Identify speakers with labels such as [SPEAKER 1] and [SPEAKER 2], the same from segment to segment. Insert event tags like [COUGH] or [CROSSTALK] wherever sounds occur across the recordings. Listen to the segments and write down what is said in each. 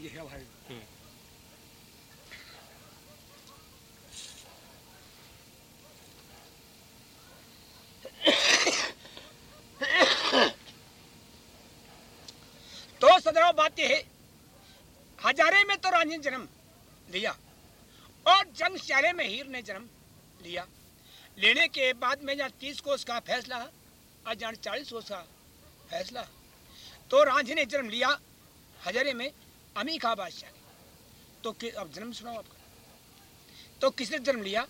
[SPEAKER 1] हम्म। [COUGHS]
[SPEAKER 2] तो सदराव बात यह है हजारे में तो रांझे ने जन्म लिया और जंग श्याले में हीर ने जन्म लिया। लेने के बाद में जहाँ तीस कोस का फैसला और जहाँ चालीस कोस का फैसला। तो रांझे ने जन्म लिया हजारे में अमी का बादशाह ने? तो कि- अब जन्म सुनाओ आपका। तो किसने जन्म लिया?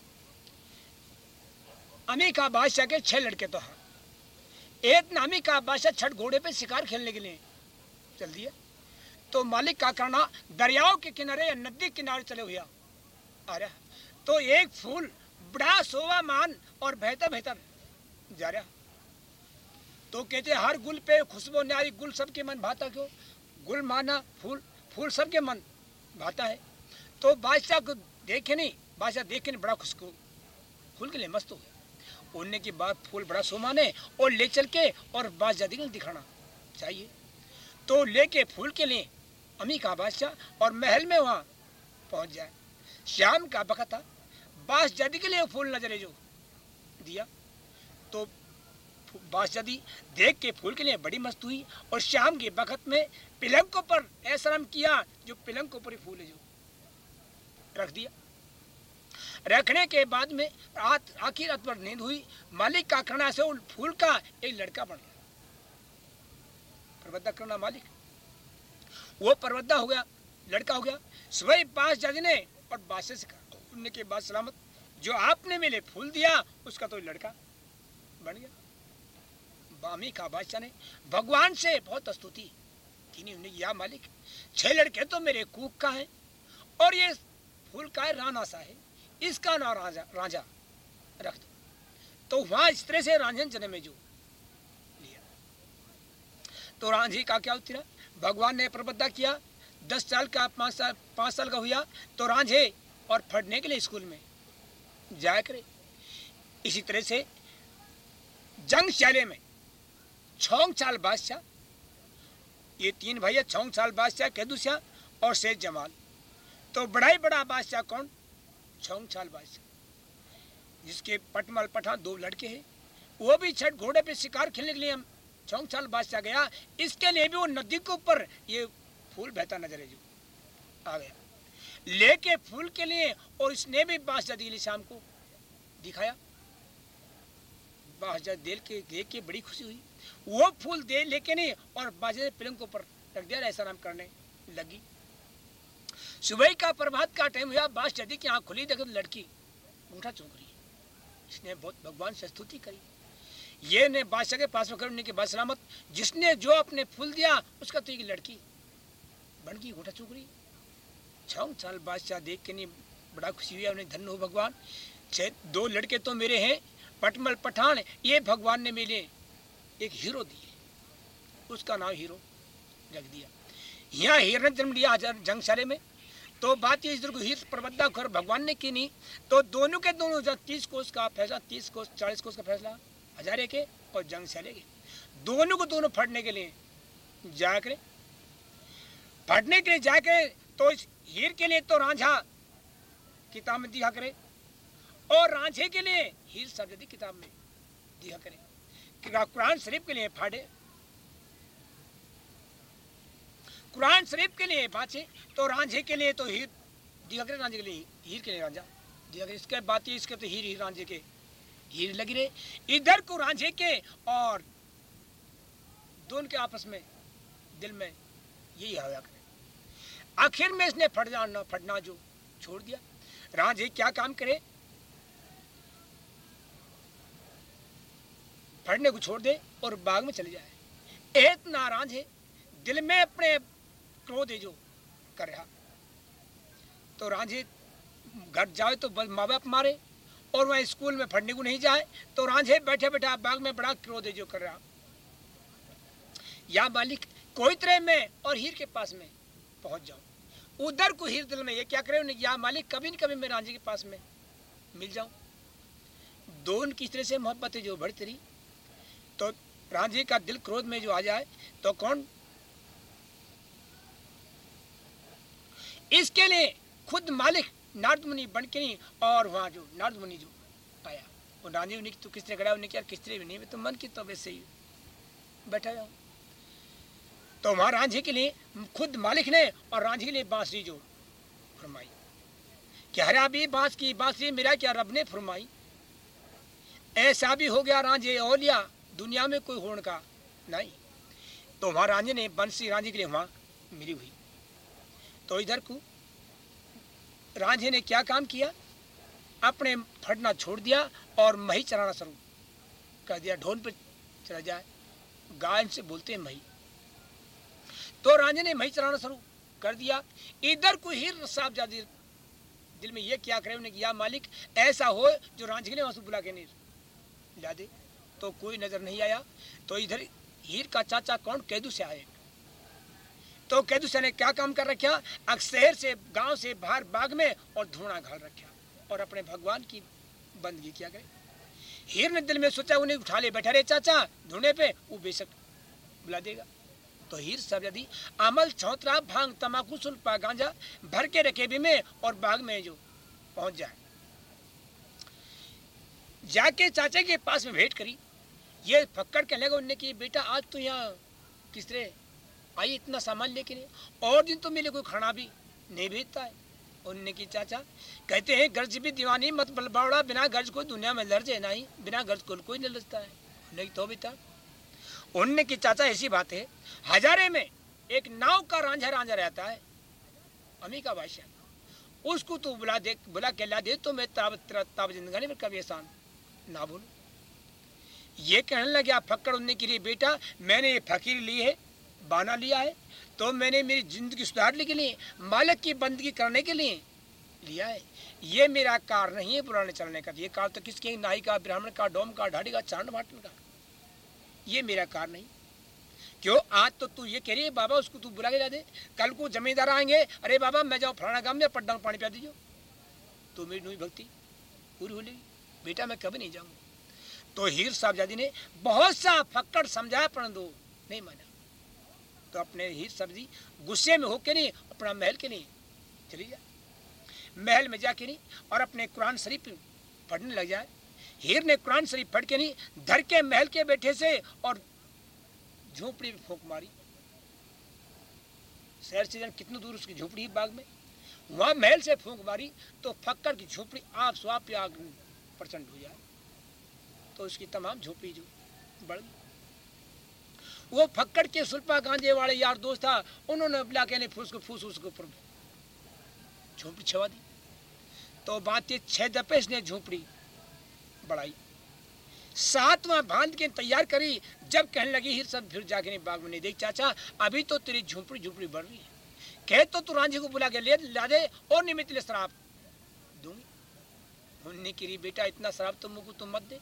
[SPEAKER 2] अमी का बादशाह के छह लड़के तो हैं। एक नामी का बादशाह छठ घोड़े पे शिकार खेलने के लिए। चल दिया तो मालिक का करना दरियाओं के किनारे या नदी किनारे चले हुआ आ रहा तो एक फूल बड़ा सोवा मान और बेहतर बेहतर जा रहा तो कहते हर गुल पे खुशबू, न्यारी गुल, सबके मन भाता क्यों? गुल माना, फूल फूल सबके मन भाता है। तो बादशाह को देखे नहीं, बादशाह देखे नहीं, बड़ा खुश को फूल के लिए मस्त हो गया। उड़ने के बाद फूल बड़ा सोमाने और ले चल के और बादशाह दिखाना चाहिए। तो लेके फूल के लिए अमी का बादशाह, और महल में वहाँ पहुँच जाए। शाम का बखत था। बास जदी के लिए फूल नजरे जो दिया। तो बास जदी देख के फूल के लिए बड़ी मस्त हुई और शाम के बखत में पिलंग पर ऐसा नाम किया, जो पिलंग के ऊपर ही फूल जो। रख दिया। रखने के बाद में रात, आखिर रात पर नींद हुई। मालिक का करना से उन फूल का एक लड़का बन गया। प्रबंधक करना मालिक। वो परवद्दा हो गया, लड़का हो गया। सुबह पास जजने और बादशाह से कहा उनने के बाद सलामत। जो आपने मेरे फूल दिया, उसका तो लड़का बन गया। बामी का बादशाह ने भगवान से बहुत स्तुति की उन्हें या मालिक, छह लड़के तो मेरे कूक का है और ये फूल का है राना सा है। इसका नाम राजा राजा रख दो। तो वहाँ इस तरह से रांझन जन्म जो लिया। तो रांझी का क्या उत्तर? भगवान ने प्रबद्धा किया। दस साल का, पाँच साल पाँच साल का हुआ। तो रांझे और फटने के लिए स्कूल में जाया करे। इसी तरह से जंग शाले में छोंग चाल बादशाह। ये तीन भैया छोंग चाल बादशाह केदुशाह और शेख जमाल। तो बड़ा ही बड़ा बादशाह कौन? छोंग चाल बादशाह। जिसके पटमल पठान दो लड़के हैं, वो भी छठ घोड़े पे शिकार खेलने के लिए हम छोंग चाल बादशाह गया। इसके लिए भी वो नदी के ऊपर ये फूल बहता नज़र है जो। आ गया। लेके फूल के लिए और इसने भी बादशाह दिली शाम को। दिखाया। बादशाह देख के देख के बड़ी खुशी हुई। वो फूल दे लेके नहीं, और ने पिलंग के ऊपर रख दिया ऐसा नाम करने लगी। सुबह का प्रभात का टाइम हुआ बादशाह की आँख खुली, देखो लड़की अंगूठा चूक रही इसने बहुत भगवान से स्तुति करी। ये ने बादशाह के पास में करने के बाद सलामत, जिसने जो अपने फूल दिया, उसका तो एक लड़की बन गई घोटा चूक रही। छः साल बादशाह देख के नहीं, बड़ा खुशी हुआ उन्हें धन्य हो भगवान। दो लड़के तो मेरे हैं, पटमल, पठान, ये भगवान ने मेरे एक हीरो दिए उसका नाम हीरो रख दिया यहाँ हीर ने जन्म लिया हज़ार जंगशाले में। तो बात ये इधर को हीर प्रबद्धा कर भगवान ने की नहीं। तो दोनों के दोनों जब तीस कोस का फैसला, तीस कोस चालीस कोस का फैसला, हजारे के और जंगशाले के। दोनों को दोनों फटने के लिए जा करे। फटने के लिए जा करे तो इस हीर के लिए तो रांझा किताब में दिया करे। और रांझे के लिए हीर सब्जदी किताब में दिया करे। कुरान शरीफ के लिए फाड़े। कुरान शरीफ के लिए बाचे तो रांझे के लिए तो हीर दिया रांझे के लिए हीर के लिए रांझा। दिया इसके बात ये इसके तो हीर हीर रांझे के हीर लगी रहे। इधर को रांझे के और दोनों के आपस में, दिल में यही आया करे आखिर में इसने फट जाना फटना जो छोड़ दिया। रांझे क्या काम करे? फटने को छोड़ दे और बाग में चले जाए। एक नाराज़ है, दिल में अपने क्रोध जो कर रहा। तो रांझे, घर जाए तो बस माँ बाप मारे और वह स्कूल में पढ़ने को नहीं जाए तो रांझे बैठे बैठे बाग में बड़ा क्रोध जो कर रहा। या मालिक, कोई तरह में और हीर के पास में पहुँच जाऊँ। उधर को हीर दिल में ये क्या करे, या मालिक, कभी न कभी मैं रांझे के पास में मिल जाऊँ। दोनों की तरह से मोहब्बत है जो बढ़ती रही। तो रांझे का दिल क्रोध में जो आ जाए तो कौन? इसके लिए खुद मालिक नारद मुनि बन के नहीं, और वहाँ जो नारद मुनि जो आया वो रानी मुनि तो किसने खड़ा उन्हें क्या, किसने भी नहीं तो मन की तो वैसे ही बैठा जाओ तो वहाँ रांझी के लिए खुद मालिक ने और रांझी के लिए बांसुरी जो फरमाई। क्या हरा भी बाँस की, बांसुरी मेरा क्या रब ने फरमाई? ऐसा भी हो गया रांझे, ओलिया दुनिया में कोई होने का नहीं। तो वहाँ रांझे ने, बंसी रांझी के लिए वहाँ मिली हुई। तो इधर को रांझे ने क्या काम किया? अपने फटना छोड़ दिया और मही चलाना शुरू कर दिया। ढोल पर चला जाए गाय से बोलते हैं मही। तो रांझे ने मही चलाना शुरू कर दिया। इधर को ही साहब जादी दिल में ये क्या करे उन्हें किया मालिक, ऐसा हो जो रांझे ने वहाँ बुला के नहीं ला दे। तो कोई नज़र नहीं आया। तो इधर हीर का चाचा कौन? कैदू से आए। तो कैदू से ने क्या काम कर रखा? अक्सर से, गाँव से, बाहर बाग में और धुआँ घाल रखा और अपने भगवान की बंदगी किया गए हीर ने दिल में सोचा, उन्हें उठा ले बैठा रे चाचा ढूंढे पे, वो बेशक बुला देगा। तो हीर सब यदि अमल चौतरा भाँग तमाकू सुल्पा गांजा भर के रखे भी में और बाग में जो पहुँच जाए। जाके चाचा के पास में भेंट करी। ये फक्कड़ कहने लगा उनने कि, बेटा, आज तो यहाँ किस तरह? आई इतना सामान लेके नहीं। और दिन तो मेरे कोई खाना भी नहीं भेजता है। उनने की, चाचा, कहते हैं, गर्ज भी दीवानी मत बलबावड़ा बिना गर्ज को दुनिया में लड़ जाए नहीं, बिना गर्ज को कोई नहीं लड़ता है। नहीं तो बेटा? उनने की, चाचा, ऐसी बात है, हजारे में एक नाव का रांझा रांझा रहता है अमी का बादशाह। उसको तू बुला दे, बुला के ला दे तो मैं ताब ताब जिंदगानी में कभी एहसान ना बोलू ये कहने लगे, आप फक्कड़ उनने के लिए बेटा, मैंने ये फकीर ली है, बाना लिया है तो मैंने मेरी ज़िंदगी सुधारने के लिए, मालक की बंदगी करने के लिए लिया है। ये मेरा कार नहीं है पुराने चलने का, ये कार तो किसके नाई का, ब्राह्मण का, डोम का, ढाडी का, चाँद भाटन का। ये मेरा कार नहीं। क्यों? आज तो तू ये कह रही है, बाबा, उसको तू बुला के जा दे। कल को जमींदार आएँगे, अरे बाबा, मैं जाऊँ फलाना गाँव में पट्टा पानी पिया दीजिए तो मेरी नई भक्ति पूरी हो बेटा, मैं कभी नहीं जाऊँगा। तो हीर साहबजादी ने बहुत सा फक्कड़ समझाया, परंतु नहीं माना। तो अपने हीर सब्ज़ी गुस्से में होके नहीं, अपना महल के नहीं चली जाए। महल में जाके नहीं, और अपने कुरान शरीफ पढ़ने लग जाए। हीर ने कुरान शरीफ पढ़ के नहीं, धर के महल के बैठे से और झोपड़ी में फूक मारी। शहर से जन कितनी दूर उसकी झोपड़ी बाग में। वहाँ महल से फूक मारी तो फक्कर की झोपड़ी आप स्वाप आग प्रचंड हो जाए। तो उसकी तमाम झोपड़ी जो बढ़ गई। वो फक्कड़ के सुल्पा गांजे वाले यार दोस्त था, उन्होंने बुला के फूस को फूस, उसके ऊपर झोपड़ी छवा दी। तो बात छह दफे ने झोपड़ी बढ़ाई। सातवां बाँध के तैयार करी, जब कहने लगी, हिर सब फिर जाके बाग में नहीं देख, चाचा, अभी तो तेरी झोपड़ी झोपड़ी बढ़ रही है। कह तो तू रांझी को बुला के ले, ला दे, और निमित ले शराब दूँगी। उन्हें की बेटा, इतना शराब तो मुझको तुम मत दे।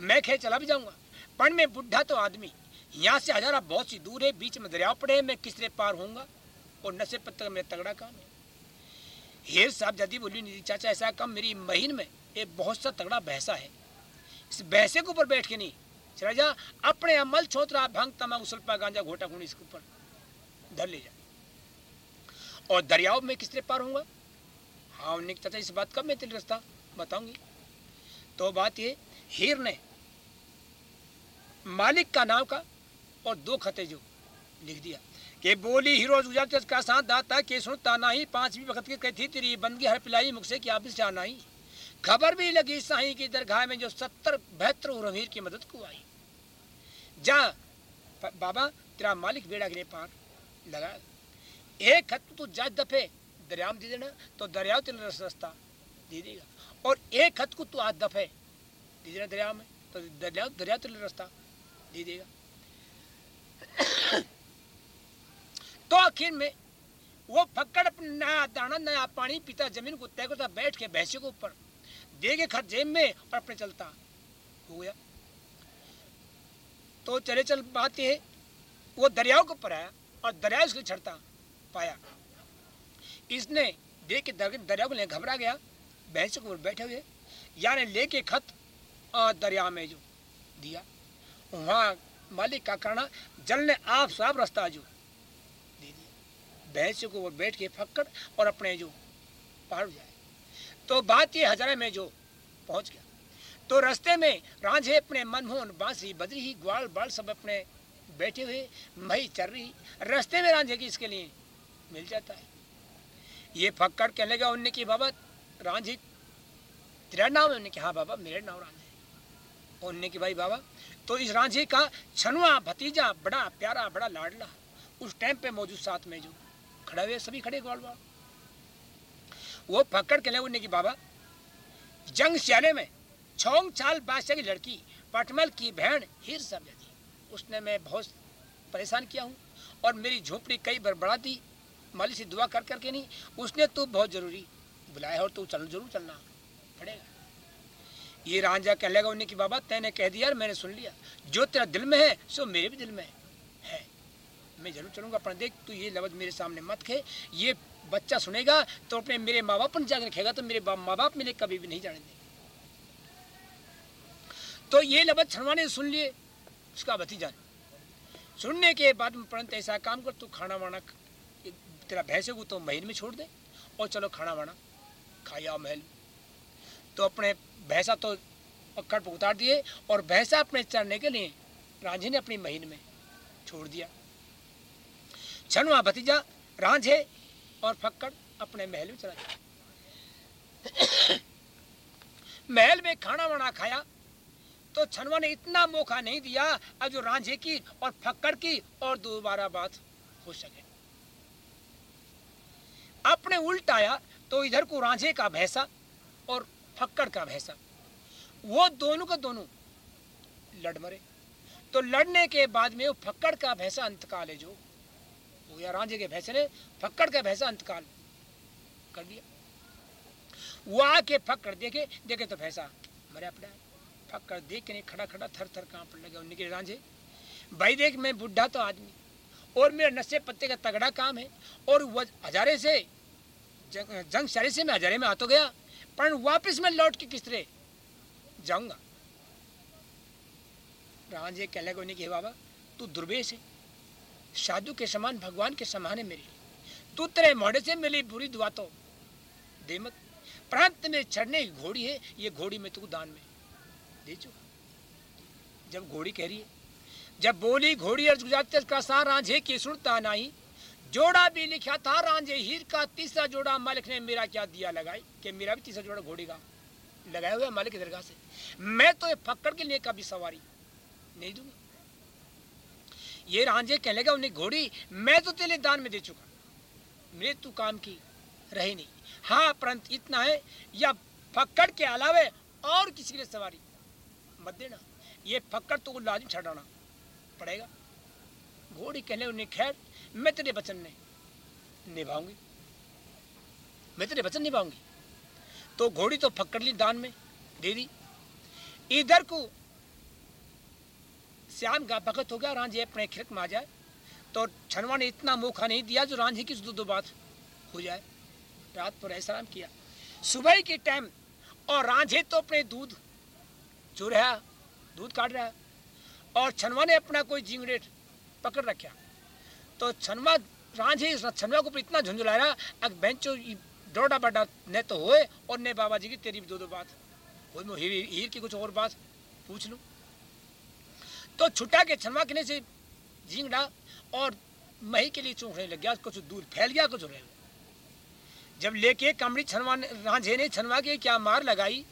[SPEAKER 2] मैं खे चला भी जाऊँगा। पण में बुढ़ा तो आदमी। यहाँ से हजारा बहुत सी दूर है, बीच में दरिया पड़े मैं किस तरह पार होऊँगा? और नशे पत्थर, मेरा तगड़ा काम है। हेर साहब जदी बोली निधि चाचा, ऐसा काम मेरी महीन में एक बहुत सा तगड़ा भैंसा है। इस भैंसे के ऊपर बैठ के नहीं। चला जा, अपने अमल छोतरा, भंग तमाकू सल्पा गांजा, घोटा, खूनी इसके ऊपर। धर ले जा। और दरियाओं में किस तरह पार होऊँगा? हाँ उन्हें चाचा, इस बात का मैं तिल रस्ता बताऊँगी। तो बात ये हीर ने। मालिक का नाम का और दो खते जो लिख दिया कि बोली हीरो का साथ दाता के सुनता नहीं, पांचवी वक्त की कहती तेरी बंदगी हर पिलाई, मुझसे क्या भी जाना ही खबर भी लगी साई की दरगाह में जो सत्तर बेहतर उर्मीर की मदद को आई। जा बाबा, तेरा मालिक बेड़ा गिरे पार लगा। एक खत तो जा दफे दरिया में दे देना तो दरिया तेरे रास्ता दे देगा। और एक खत को तू आज दफे दे देना दरिया में तो दरिया दरिया तेरे रास्ता दे देगा तो आखिर में वो फक्कड़ नया दाना नया पानी पीता, ज़मीन को तय करता, बैठ के भैंसे को ऊपर दे के खत जेब में और अपने चलता। हो गया। तो चले चल बात है। वो दरियाओं के ऊपर आया और दरिया उसको छड़ता पाया। इसने देख के दरिया को ले घबरा गया। भैंस को बैठे हुए। यानी लेके खत दरिया में जो दिया। वहाँ मालिक का करना जल ने आप साफ़ रास्ता जो दे दिया। भैंस को वो बैठ के फक्कड़ और अपने जो पहाड़ जाए। तो बात ये हजारे में जो पहुँच गया। तो रास्ते में रांझे अपने मनमोहन बांसी बदरी, ग्वाल, बाल सब अपने बैठे हुए मई चल रही। रास्ते में रांझे की इसके लिए मिल जाता है। ये फक्कड़ कहने लगा उनने की बाबा, रांझी, तेरा नाम है? उन्होंने कहा हाँ बाबा, मेरे नाम रांझे उनने की भाई बाबा। तो इस रांझे का छनवा भतीजा बड़ा प्यारा, बड़ा लाडला, उस टाइम पे मौजूद साथ में जो खड़े हुए सभी खड़े ग्वाल वो फक्कड़ कहने उनने की बाबा, जंग श्याले में छोंग चाल बादशाह की लड़की, पटमल की बहन हिर सब थी उसने मैं बहुत परेशान किया हूँ और मेरी झोपड़ी कई बार बढ़ा दी माली से दुआ कर करके नहीं। उसने तो बहुत ज़रूरी बुलाया और तू चल, ज़रूर चलना पड़ेगा। ये रांझा कह लेगा उन्हें कि बाबा, तैने कह दिया यार, मैंने सुन लिया। जो तेरा दिल में है, सो मेरे भी दिल में है। मैं ज़रूर चलूँगा, पर देख, तू ये लफ्ज मेरे सामने मत खे ये बच्चा सुनेगा तो अपने मेरे माँ बाप पर जाकर रखेगा तो मेरे माँ बाप मेरे कभी भी नहीं जाने देंगे। तो ये लफ्ज छड़वा ने, सुन लिए, उसका भतीजा सुनने के बाद परंत ऐसा काम कर, तू खाना वाना तेरा भैंसे को तो महल में छोड़ दे। और चलो खाना वाना, खाया महल। तो अपने भैंसा तो पकड़ पर उतार दिए और भैंसा अपने चढ़ने के लिए रांझे ने अपनी महीन में छोड़ दिया। छनवा भतीजा, रांझे और फक्कड़ अपने महल में चला गया। [COUGHS] महल में खाना वाना खाया तो छनवा ने इतना मौका नहीं दिया, अब जो रांझे की और फक्कड़ की और दोबारा बात हो सके। अपने उल्ट आया तो इधर को रांझे का भैंसा और फक्कड़ का भैंसा। वो दोनों का दोनों लड़ मरे। तो लड़ने के बाद में वो फक्कड़ का भैंसा अंतकाल है जो। हो गया रांझे के भैंसे ने फक्कड़ का भैंसा अंतकाल कर दिया। वो आके फक्कड़ देखे देखे तो भैंसा मरे अपना फक्कड़ देख के नहीं खड़ा खड़ा थर थर काँप लगे उनके रांझे। भाई देख मैं बुढ़ा तो आदमी। और मेरा नशे पत्ते का तगड़ा काम है। और वह हजारे से जंग, जंग सारे से मैं हजारे में आ तो गया। पर वापस मैं लौट के किस तरह? जाऊँगा। राजे कह लगे उन्हें बाबा। तू दुर्वेश है। साधु के समान, भगवान के समान है मेरे तू तेरे मोड़े से मिली बुरी दुआ तो दे मत। प्रांत में चढ़ने की घोड़ी है। ये घोड़ी में तू दान में। दे चुका। जब घोड़ी कह रही है, जब बोली, घोड़ी अर्ज़ गुजारते का सा रांझे की सुनता नहीं। जोड़ा भी लिखा था, रांझे हीर का तीसरा जोड़ा मालिक ने मेरा क्या दिया लगाई? कि मेरा भी तीसरा जोड़ा घोड़ी का लगाया हुआ मालिक की दरगाह से। मैं तो ये फक्कड़ के लिए कभी सवारी नहीं दूँगा। ये रांझे कहने लगा, उन्हें घोड़ी, मैं तो तेरे दान में दे चुका मेरे तू काम की रही नहीं। हाँ परंतु इतना है, या फक्कड़ के अलावे और किसी के लिए सवारी मत देना। ये फक्कड़ तो लाजिम छड़ाना पड़ेगा। घोड़ी कहने उन्हें खैर मैं तेरे वचन ने निभाऊँगी। मैं तेरे वचन निभाऊँगी। तो घोड़ी तो फक्कड़ ली दान में दे दी इधर को श्याम का भगत हो गया, रांझे अपने खिरक में आ जाए। तो छनवा ने इतना मौका नहीं दिया जो रांझे की दो दो बात हो जाए। रात पर ऐसा किया। सुबह के टाइम और रांझे तो अपने दूध चू रहा, दूध काट रहा। और छनवा ने अपना कोई जिंगड़े पकड़ रखा। तो छनवा रांझे छनवा को इतना झुंझुलाया अब बेंचो डोडा बड़ा ने तो होए और ने बाबा जी की तेरी भी दो दो बात। हो हीर, की कुछ और बात पूछ लूँ? तो छुट्टा के छनवा के से झींगड़ा और मही के लिए चूंकने लग गया कुछ दूर फैल गया कुछ रह जब लेके कमड़ी छनवा रांझे ने छनवा के क्या मार लगाई?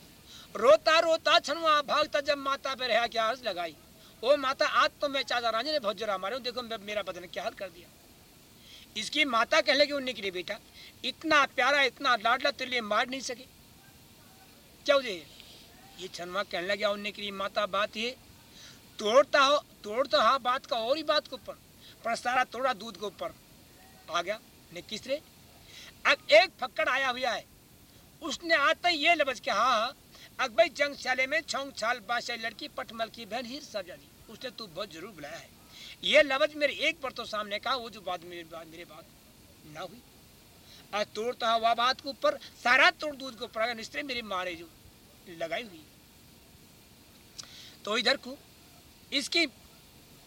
[SPEAKER 2] रोता रोता छनवा भागता जब माता पे रहा क्या अर्ज़ लगाई? ओ माता, आज तो मैं चाचा रांझे ने बहुत जरा मारे, देखो मेरा बदन क्या हाल कर दिया। इसकी माता कह लगी उन्हें के बेटा? इतना प्यारा, इतना लाडला तेरे लिए मार नहीं सके। क्या उसे ये? छनवा कहने लगे उन्हें के लिए माता, बात ये, तोड़ता हो, तोड़ता हा बात का और ही बात के ऊपर, पर सारा तोड़ा दूध के ऊपर। आ गया, ने किसरे? अब एक फक्कड़ आया हुआ है, उसने आता ही ये लबज के हाँ हाँ अकबर जंग साले में छोंग छाल बादशाह लड़की पटमल की बहन हिर जानी उसने तू बहुत ज़रूर बुलाया है। ये लफ्ज मेरे एक पर तो सामने कहा वो जो बात मेरे बात मेरे बात ना हुई। आज तोड़ता हुआ बात के ऊपर सारा तोड़ दूध को ऊपर निस्त्रे मेरी मारे जो लगाई हुई। तो इधर को, इसकी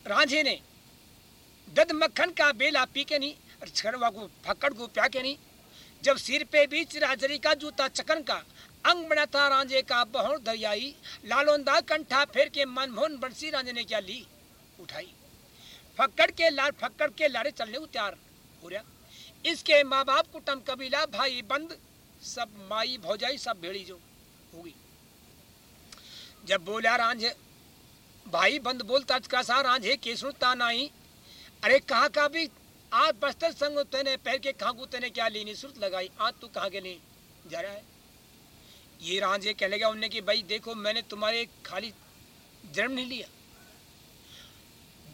[SPEAKER 2] रांझे ने दद मक्खन का बेला पी के नहीं छड़वा को, फक्कड़ को प्या के नहीं, जब सिर पे बीच राजरी का, जूता चकन का अंग बना था, रांझे का बहुत दरियाई। लालोंदा कंठा फेर के मनमोहन बरसी रांझे ने क्या ली? उठाई। फक्कड़ के लाल, फक्कड़ के लारे चलने तैयार हो रहा। इसके माँ बाप कुटम कबीला, भाई, बंद, सब माई भौजाई, सब भेड़ी जो होगी जब बोला रांझे, भाई, बंद बोलता का सा रांझे के सुनता नहीं अरे, कहाँ का भी? आज बस्तर संग तेने पैर के कहाँ को तेने क्या लीनी सुरत लगाई। आज तू कहाँ के लिए जा रहा है? ये रांझे कह लगा उनने कि भाई देखो, मैंने तुम्हारे खाली जन्म नहीं लिया।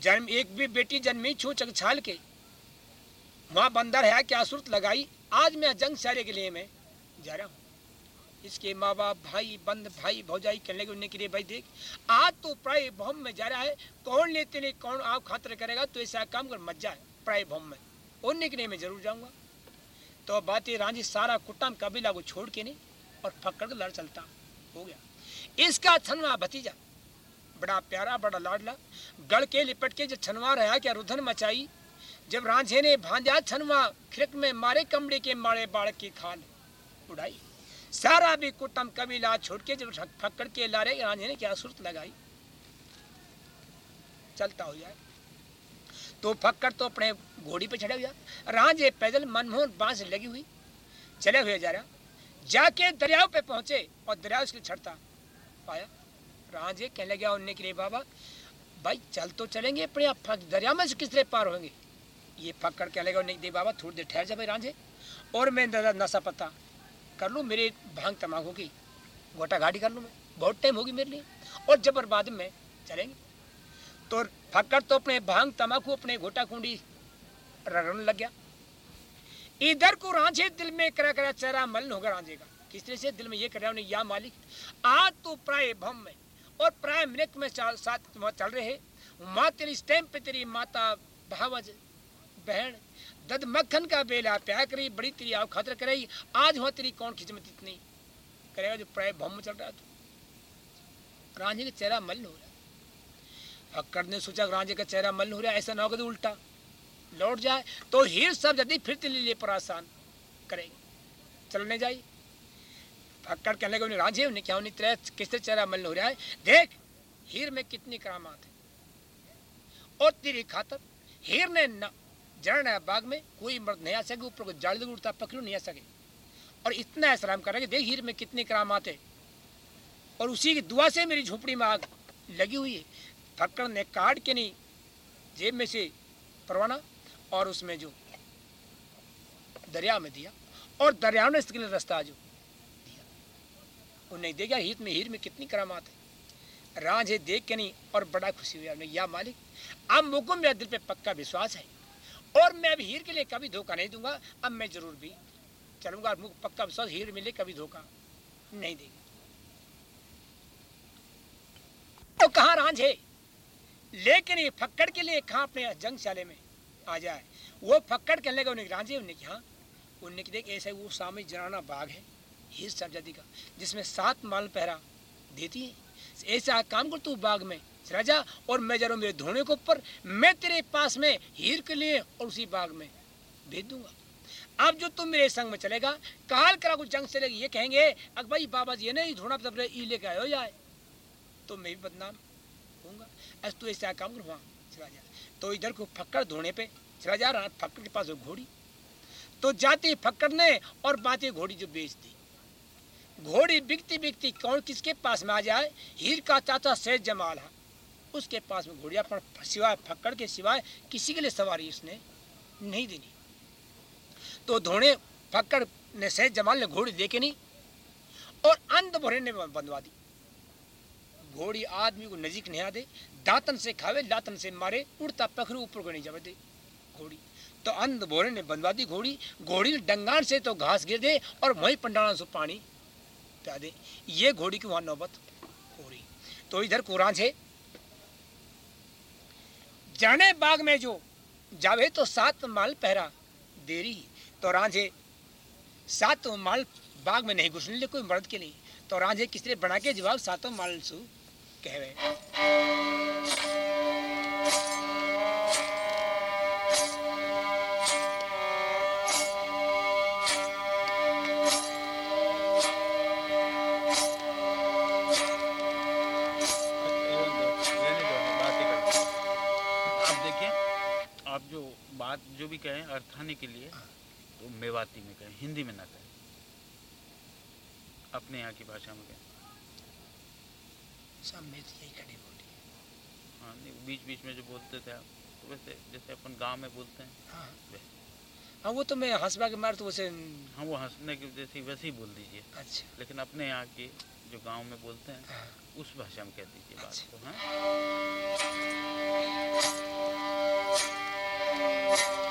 [SPEAKER 2] जन्म एक भी बेटी जन्मी छू चक छाल के। वहाँ बंदर है क्या सुरत लगाई, आज मैं जंग सारे के लिए मैं जा रहा हूँ। इसके माँ बाप भाई, बंद, भाई, भौजाई कहने लगे उन्हें के लिए भाई देख, आज तो प्राय भौम में जा रहा है, कौन लेते नहीं, कौन आप खातर करेगा तो ऐसा काम कर मत जाए प्राय भौम में। उनने के लिए मैं ज़रूर जाऊँगा। तो बात ये रांझी सारा कुटाम कबीला को छोड़ के नहीं और पकड़ कर लड़ चलता, हो गया। इसका छनवा भतीजा, बड़ा प्यारा, बड़ा लाडला, गढ़ के लिपट के जो छनवा रहा क्या रुधन मचाई, जब रांझे ने भांजा छनवा, खिरक में मारे कमड़े के मारे बाड़क की खाल उड़ाई। सारा भी कुटम कबीला छोड़ के जब फक्कड़ के लारे, रांझे ने क्या सुरत लगाई? चलता हो जाए। तो फक्कड़ तो अपने घोड़ी पे चढ़ा हुआ रांझे पैदल मनमोहन बाँस लगी हुई, चले हुए जा रहा। जाके दरियाओं पे पहुँचे और दरिया उसके छड़ता पाया? रांझे कहने लगा उनने के लिए, बाबा, भाई, चल तो चलेंगे, अपने आप दरिया में से किस तरह पार होंगे? ये फक्कड़ कह लगा नहीं दे बाबा, थोड़ी देर ठहर जा भाई रांझे और मैं दादा नशा पता कर लूँ, मेरे भाँग तमाकू की गोटा गाड़ी कर लूँ मैं, बहुत टाइम होगी मेरे लिए, और जबरबाद में चलेंगे। तो फक्कर तो अपने भाँग, तमाकू, अपने घोटा कुंडी रगड़ने लग गया। इधर को रांझे दिल में करा करा चेहरा मल होगा रांझे का। किस तरह से दिल में ये कर रहा या मालिक? आज तो प्राय भम में, और प्राय मृत में चल साथ चल रहे माँ तेरी इस टाइम पे तेरी माता भावज बहन, दद मक्खन का बेला प्यार करी, बड़ी तेरी आओ खातर करे आज हुआ तेरी कौन खिचमत इतनी करेगा जो प्राय भम में चल रहा था रांझे का चेहरा मल हो रहा फक्कड़ ने सोचा रांझे का चेहरा मल हो रहा ऐसा ना होगा तो उल्टा। लौट जाए तो हीर सब यदि फिर तेरे लिए परेशान करेंगे। चलने जाइए। फक्कड़ कहने लगे रांझे उन्हें क्या? उन्हें तेरा किससे चेहरा मल हो है? देख, हीर में कितनी करामात है। और तेरी खातर, हीर ने न जरण बाग में, कोई मर्द नहीं आ सके, ऊपर को जाल उड़ता पकड़ू, नहीं आ सके। और इतना एहतराम कर रहे देख, हीर में कितनी करामात है। और उसी की दुआ से मेरी झोपड़ी में आग लगी हुई है। फक्कड़ ने काट के नहीं, जेब में से परवाना और उसमें जो दरिया में दिया, और दरिया ने इसके लिए रास्ता जो दिया। उन्हें देखा हीर में हीर में कितनी करामात है। रांझे देख के नहीं, और बड़ा खुशी हुई हुआ या मालिक, अब मुकुम मेरा दिल पे पक्का विश्वास है। और मैं अब हीर के लिए कभी धोखा नहीं दूँगा, अब मैं ज़रूर भी चलूँगा पक्का विश्वास, हीर मिले कभी धोखा नहीं देगी। तो कहाँ रांझ लेकिन ये फक्कड़ के लिए कहाँ अपने जंगशाले में आ जाए। वो फक्कड़ कहने लगा उन्हें रांझे उन्हें कहा उन्हें देख, ऐसे वो सामने जनाना बाग है हीर सरजादी का, जिसमें सात माल पहरा देती है। ऐसा काम कर तू बाग में चला जा और मैं ज़रूर मेरे धोने को ऊपर, मैं तेरे पास में हीर के लिए और उसी बाग में भेज दूँगा। अब जो तुम मेरे संग में चलेगा, काल करा कुछ जंग चलेगी ये कहेंगे अक भाई, बाबा जी नहीं धोना, तब ई लेके आयो जाए तो मैं भी बदनाम होऊँगा। ऐसा तू ऐसा काम कर, वहाँ चला जा तो इधर को फक्कड़ धोने पे चला जा रहा फक्कड़ के पास घोड़ी। तो जाती फक्कड़ ने और बातें घोड़ी जो बेच दी। घोड़ी बिकती बिकती कौन किसके पास में आ जाए, हीर का चाचा शेख जमाल है। उसके पास में घोड़िया पर सिवाय फक्कड़ के सिवाय किसी के लिए सवारी उसने नहीं देनी। तो धोने फक्कड़ ने शेख जमाल ने घोड़ी दे के नहीं, और अंध भोरे ने बंधवा दी। घोड़ी आदमी को नजीक नहीं आते दातन से खावे दातन से मारे, उड़ता पखरू ऊपर को नहीं जावे दे, घोड़ी। तो अंध भोरे ने बंधवा दी घोड़ी। घोड़ी डंगान से तो घास गिर दे और वही पंडाला से पानी पिया दे। ये घोड़ी की वहाँ नौबत हो रही तो इधर कुरान से, जाने बाग में जो जावे तो सात माल पहरा देरी। तो रांझे सात माल बाग में नहीं घुसने ले कोई मर्द के लिए। तो रांझे किस तरह बना के जवाब सातों माल सु कहवे आप जो बात, जो भी कहें
[SPEAKER 1] अर्थाने के लिए तो मेवाती में कहें, हिंदी में ना कहें। अपने यहाँ की भाषा में कहें।
[SPEAKER 2] सब मेज यही खड़ी बोली
[SPEAKER 1] हाँ। नहीं बीच बीच में जो बोलते थे आप तो वैसे जैसे अपन गाँव में बोलते हैं।
[SPEAKER 2] हाँ। हाँ वो तो मैं हंसवा के मार तो उसे
[SPEAKER 1] हाँ वो हंसने की जैसे वैसे ही बोल दीजिए।
[SPEAKER 2] अच्छा।
[SPEAKER 1] लेकिन अपने यहाँ के जो गाँव में बोलते हैं
[SPEAKER 2] हाँ।
[SPEAKER 1] उस भाषा में कह दीजिए बात
[SPEAKER 2] अच्छा।
[SPEAKER 1] को हाँ।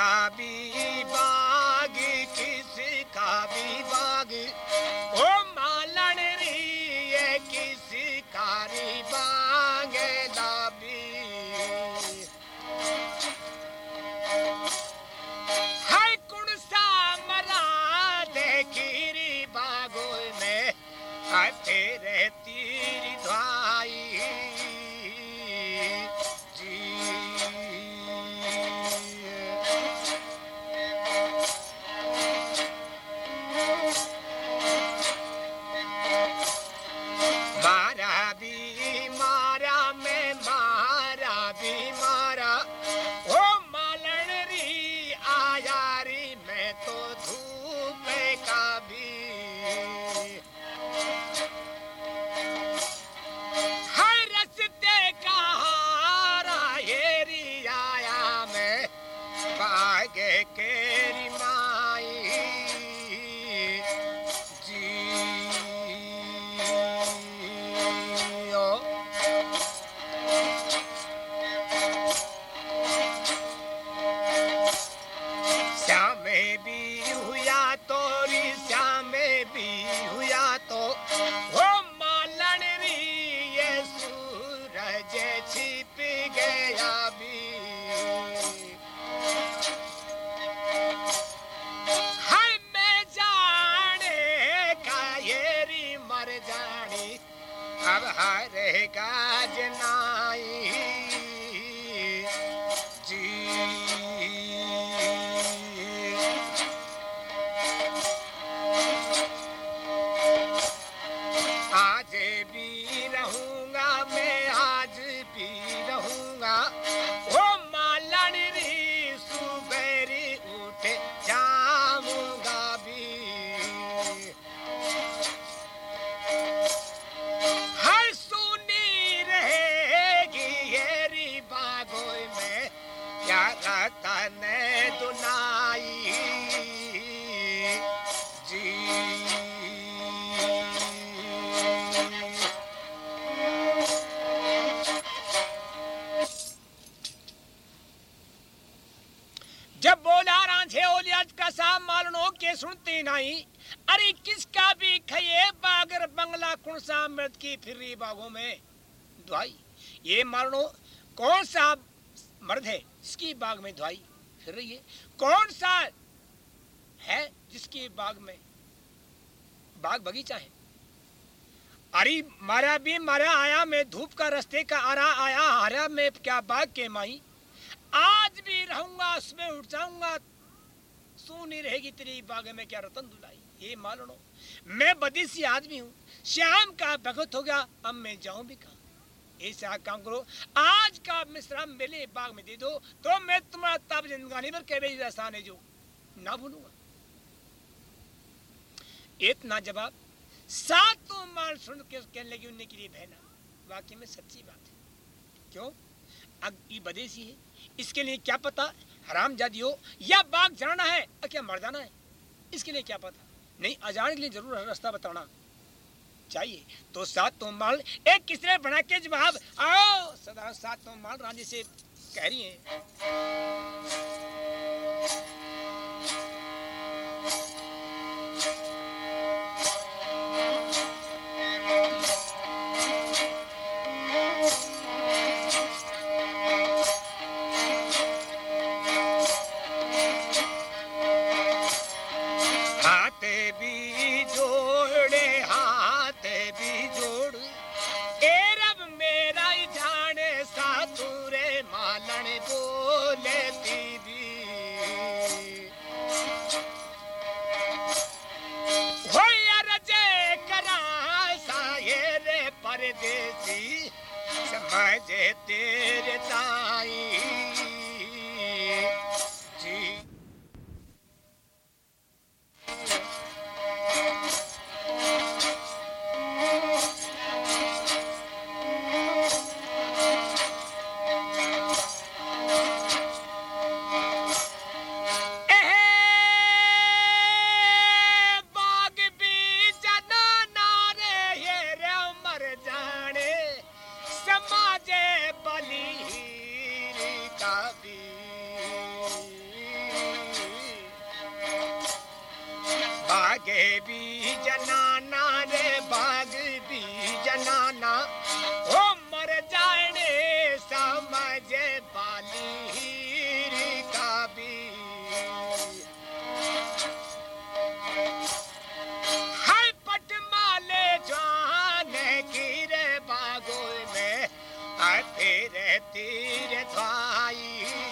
[SPEAKER 2] Kabi. ना मृत की फिर रही बागों में दुआई ये मरणो, कौन सा मर्द है जिसकी बाग में दुआई फिर रही है? कौन सा है जिसकी बाग में बाग बगीचा है? अरे, मारा भी मारा, आया मैं धूप का रास्ते का आरा, आया हरा मैं क्या बाग के माई। आज भी रहूँगा, उसमें उठ जाऊँगा। सोनी रहेगी तेरी बाग में क्या रतन दुलाई? ये मान, मैं बदी सी आदमी हूँ। शाम का भगत हो गया, अब मैं जाऊँ भी कहा? ऐसा काम करो। आज का मिश्रा मेरे बाग में दे दो तो मैं तुम्हारा तब जिंदगानी पर कह आसान है जो ना भूलूँगा। इतना जवाब, सातों माल सुन के कहने लगी, उनने के लिए बहना। वाकई में सच्ची बात है। क्यों? अब ये बदेसी है। इसके लिए क्या पता हराम जादी हो, या बाग जाना है क्या मर जाना है? इसके लिए क्या पता? नहीं, अजान के लिए ज़रूर रास्ता बताना। चाहिए तो सात माल एक किसने बना के जवाब? आओ सदा सात माल रानी से कह रही है। तेरे तीर थाई।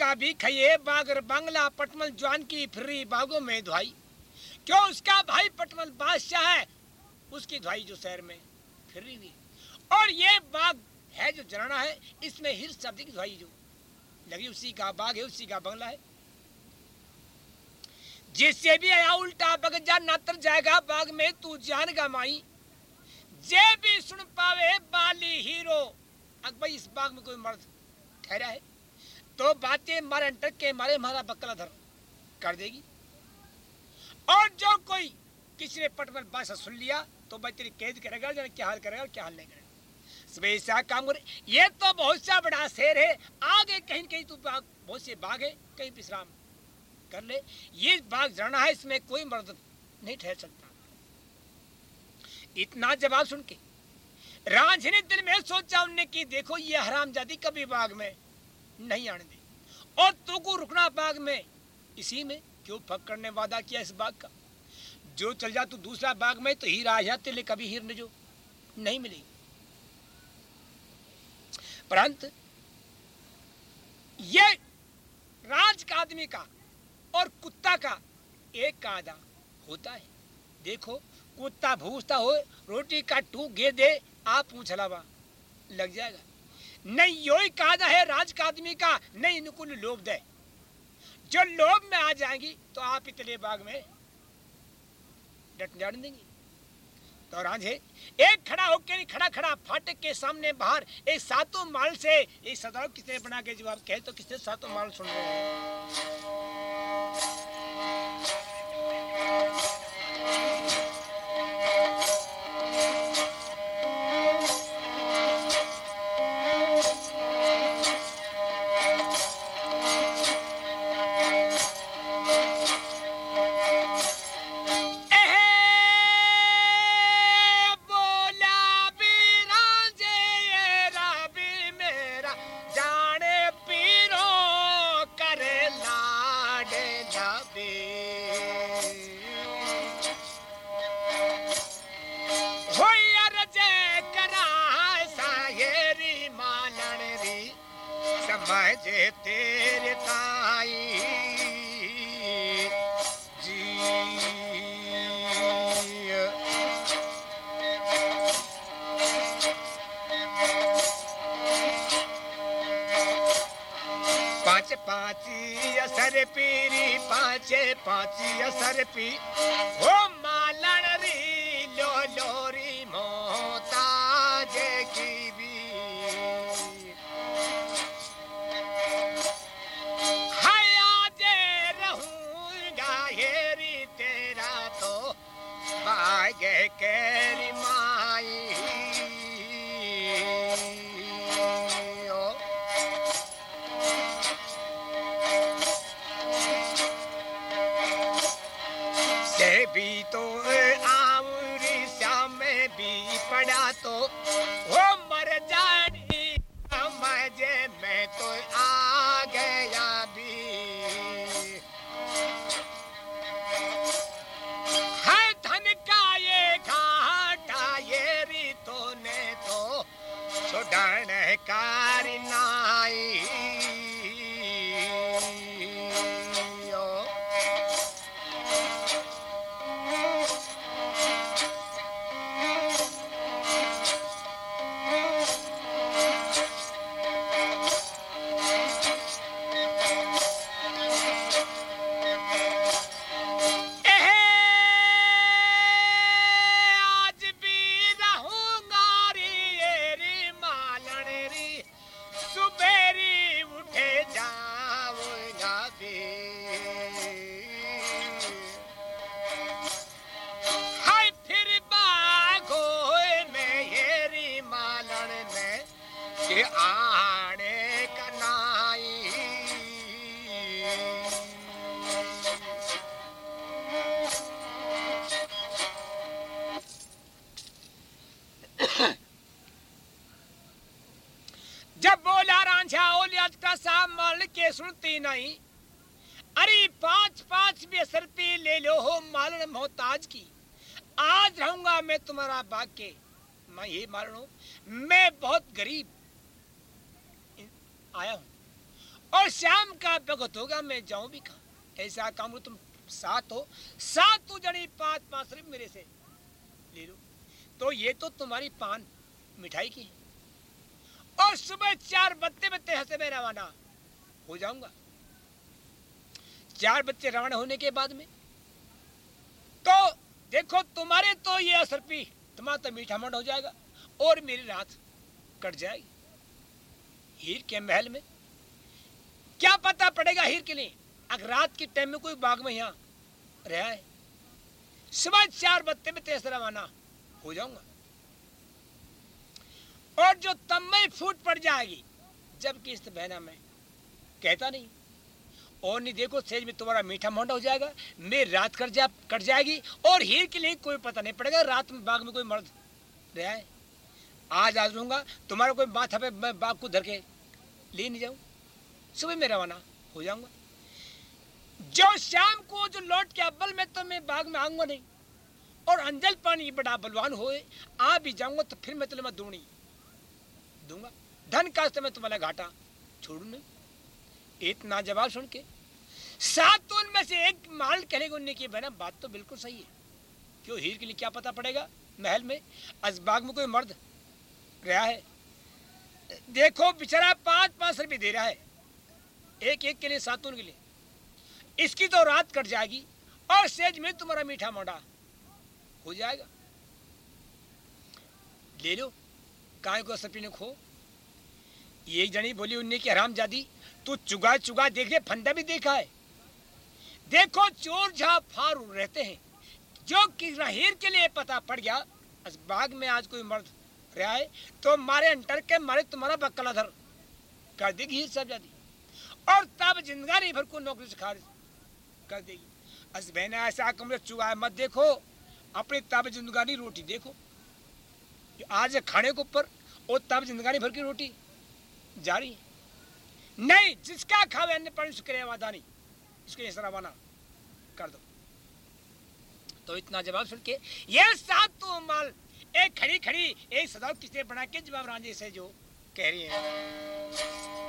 [SPEAKER 2] का भी खये बागर बांग्ला पटमल जवान की फिर बागों में धुआई। क्यों उसका भाई पटमल बादशाह है? उसकी धुआई जो शहर में फिर हुई। और ये बाग है जो जराना है, इसमें हीर शब्द की धुआई जो। लगी उसी का बाग है, उसी का बंगला है। जिससे भी आया उल्टा बग जा नातर जाएगा बाग में, तू जान गा माई। जे भी सुन पावे बाली हीरो, अकबर इस बाग में कोई मर्द ठहरा है। तो बातें मारे अंटक के मारे मारा बकला धर कर देगी। और जो कोई किसी ने पटमल बासा सुन लिया तो भाई तेरी कैद करेगा जाने क्या हाल करेगा क्या हाल नहीं करेगा। काम करे, ये तो बहुत सा बड़ा शेर है। आगे कहीं कहीं तू बाग, बहुत से बाग है, कहीं विश्राम कर ले। ये बाग जाना है, इसमें कोई मर्द नहीं ठहर सकता। इतना जवाब सुन के, राज ने दिल में सोचा, उनने कि, देखो, ये हराम जाति कभी बाग में नहीं आने दे। और तू को रुकना बाग में। इसी में क्यों पकड़ने करने वादा किया इस बाग का? जो चल जा तू दूसरा बाग में तो हीर आ जाते ले कभी हीर ने जो। नहीं मिलेगी। परंतु ये राज का आदमी का और कुत्ता का एक कायदा होता है। देखो, कुत्ता भूसता हो, रोटी का टू गे दे, आप पूछ अलावा लग जाएगा। नहीं यो ही है राज का आदमी का नहीं इनको लोभ दे। जो लोभ में आ जाएँगी तो आप इतने बाग में डट जान देंगे। तो रांझे एक खड़ा होकर खड़ा खड़ा फाटक के सामने बाहर, एक सातों माल से, एक सदाओ किसने बना के जवाब कहे तो किसने सातों माल सुन रहे हैं। असर beetle. सुनती नहीं। अरे पाँच पाँच पे ले लो हो मालन मोहताज की। आज रहूँगा मैं तुम्हारा बाग के मैं ये मालूम मैं बहुत गरीब आया हूँ। और शाम का भगत होगा, मैं जाऊँ भी कहा? ऐसा काम तुम सात हो। सात तू जड़ी पाँच पाँच सिर्फ़ मेरे से ले लो। तो ये तो तुम्हारी पान मिठाई की है। और सुबह चार बत्ते बत्ते हंसे में रवाना हो जाऊँगा। चार बच्चे रवाना होने के बाद में तो देखो तुम्हारे तो ये असर पी, तुम्हारा तो मीठा मंड हो जाएगा और मेरी रात कट जाएगी। हीर के महल में क्या पता पड़ेगा हीर के लिए? अगर रात के टाइम में कोई बाग में यहाँ रहा है सुबह चार बत्ते में तेज रवाना हो जाऊँगा। और जो तम्मे फूट पड़ जाएगी, जब किस्त बहना मैं कहता नहीं। और नहीं देखो, सेज में तुम्हारा मीठा मोंडा हो जाएगा, मेरी रात कट जा, कट जाएगी, और हीर के लिए कोई पता नहीं पड़ेगा, रात में बाग में कोई मर्द रहा है आज आज रहूँगा, तुम्हारा कोई माथा पे मैं बाग को धर के ले नहीं जाऊँ। सुबह में रवाना हो जाऊँगा। जो शाम को जो लौट के अब्बल में तो मैं बाग में आऊँगा नहीं, और अंजल पानी बड़ा बलवान होए, आ भी जाऊँगा तो फिर मैं तुम्हें दूनी दूँगा। धन का मैं तुम्हारा घाटा। छोड़ू नहीं। इतना जवाब सुन के। सात उनमें से एक माल कहने को उनने की बहना, बात तो बिल्कुल सही है। क्यों? हीर के लिए क्या पता पड़ेगा? महल में अजबाग में कोई मर्द रहा है। देखो, बेचारा पाँच पाँच रुपये दे रहा है। एक एक के लिए सातून के लिए। इसकी तो रात कट जाएगी और सेज में तुम्हारा मीठा मोड़ा हो जाएगा। ले लो। काय को सपी ने खो। ये जनी बोली उन्ने की हराम जादी तू चुगा चुगा देख ले फंदा भी देखा है। देखो चोर जहाँ फार रहते हैं। जो कि राहीर के लिए पता पड़ गया, इस बाग में आज कोई मर्द रहा है तो मारे अंटर के मारे तुम्हारा बक्कला धर कर देगी सब जादी और तब जिंदगानी भर को नौकरी से खारिज कर देगी। अस बहने ऐसा कमरे चुगा मत देखो। अपनी तब जिंदगानी रोटी देखो। आज खाने के ऊपर और तब जिंदगानी भर की रोटी जा रही है नहीं, जिसका खावे अन्य पानी शुक्रिया नहीं। इसको ये रवाना कर दो। तो इतना जवाब सुन के, ये साथ तो माल, एक खड़ी खड़ी, एक सदा किसने बना के जवाब राजे से जो कह रही है।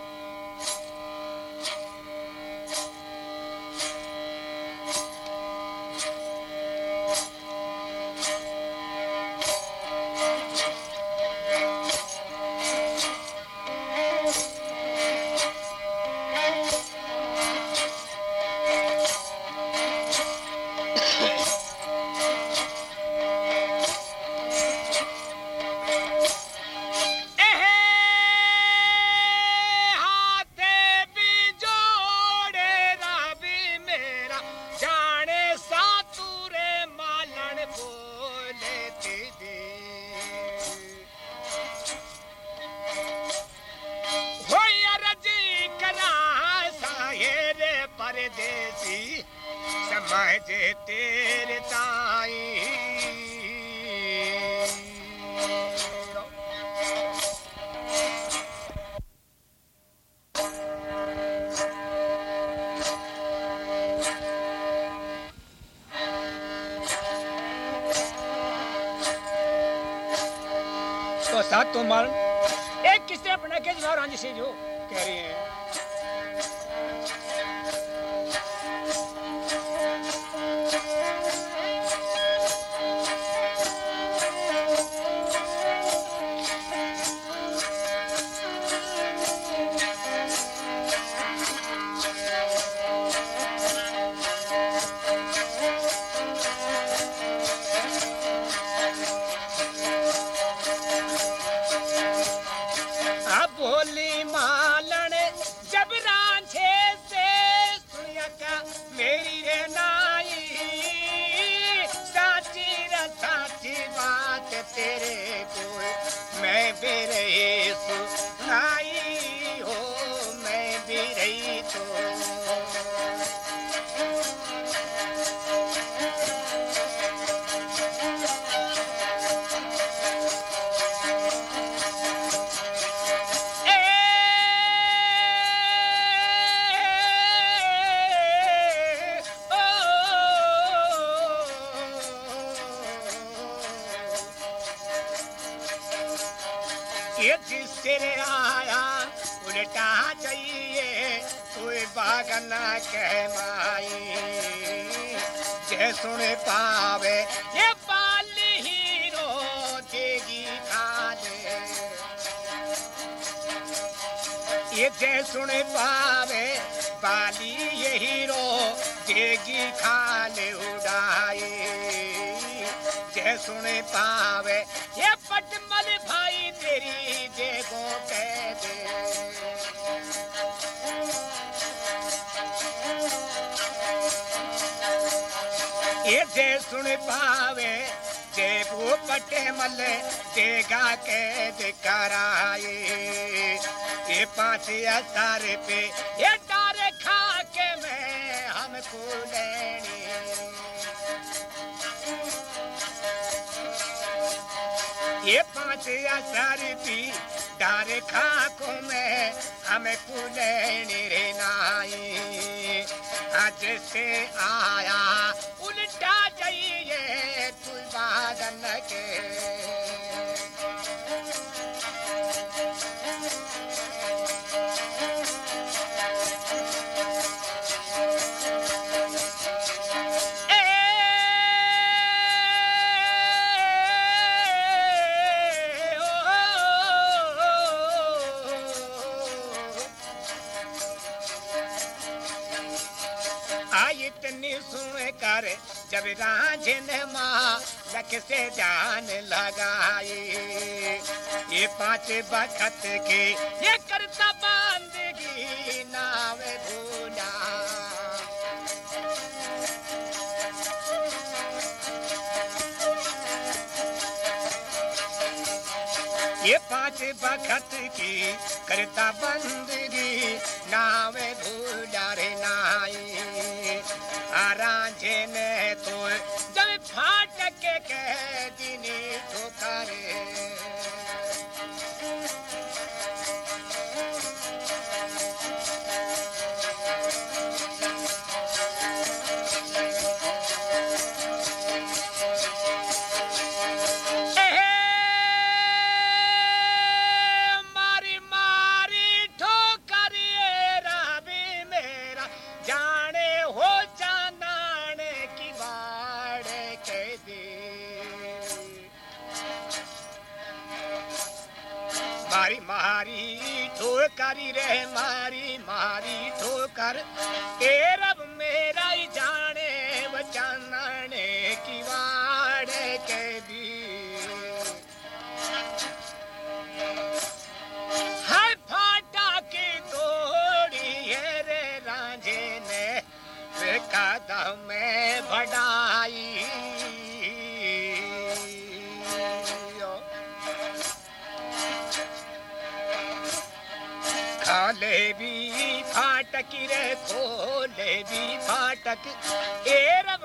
[SPEAKER 2] जे सुन पावे बाली ये हीरो देगी खाले उड़ाए। जे सुन पावे, ये पटमल भाई तेरी जेगो कह दे। ये जे सुन पावे जे वो पटे मल देगा कैद कराए। ये पाँच हज़ार पे। ये डारे खा के मैं हमको लेनी। ये पाँच हज़ार भी डारे खा को मैं हमें कुलेनी रे नाई। आज से आया, उल्टा जाइए तू बादन के। कर जब रांझन माँ लख से जान लगाए ये पाँच बखत के ये करता बंदगी नाव भूला ये पाँच बखत की करता बंदगी नाव भूला रे नाई। आराजे ने तो जब फाटक के दिनी ठोकरे ठोकरी रे मारी मारी ठोकर। ए फाटक रे खोले भी फाटक ए रब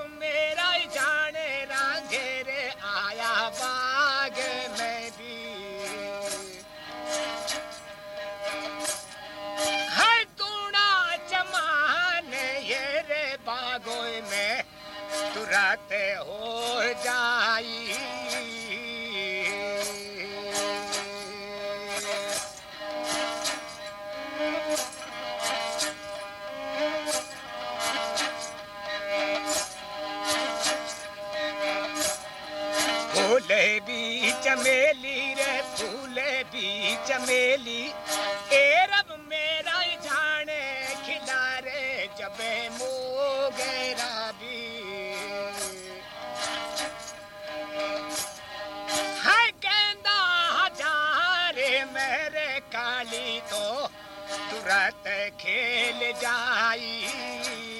[SPEAKER 2] खेल जाई।